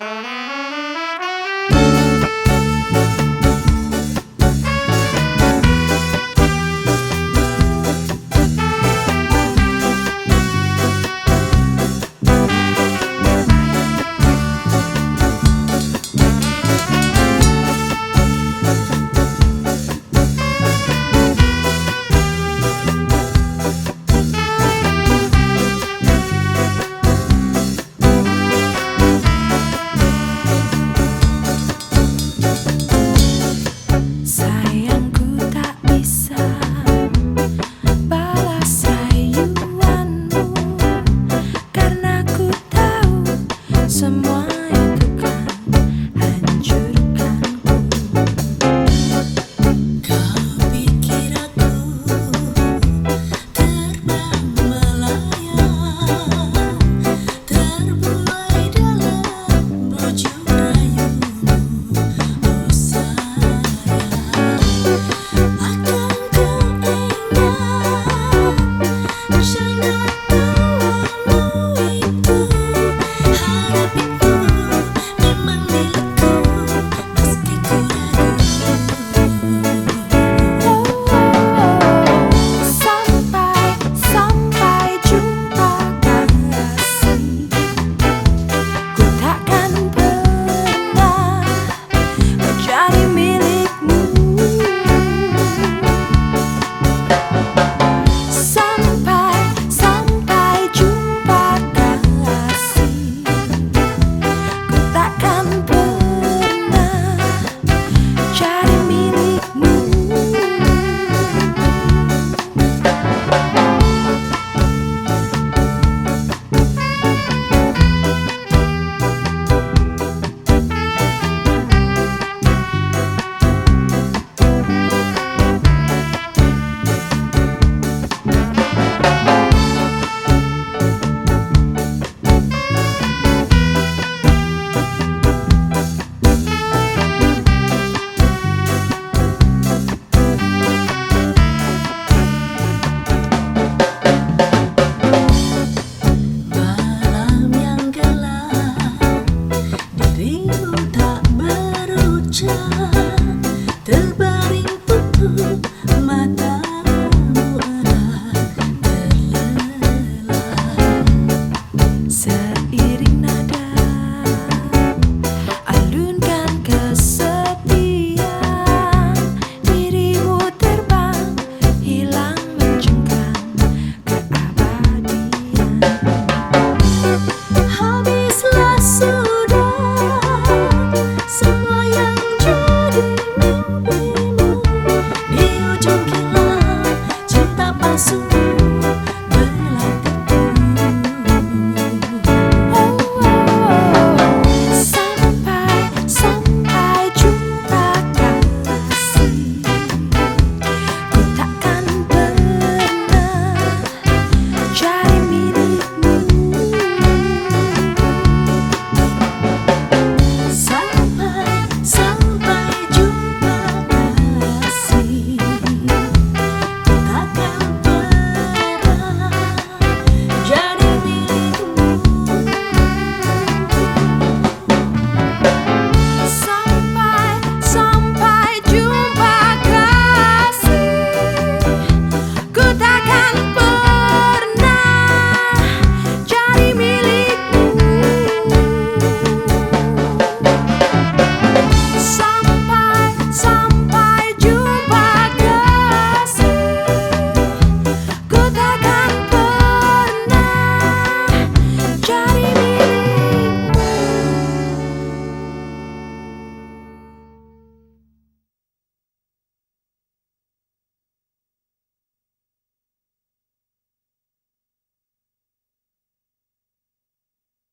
Uh-huh.